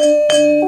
Música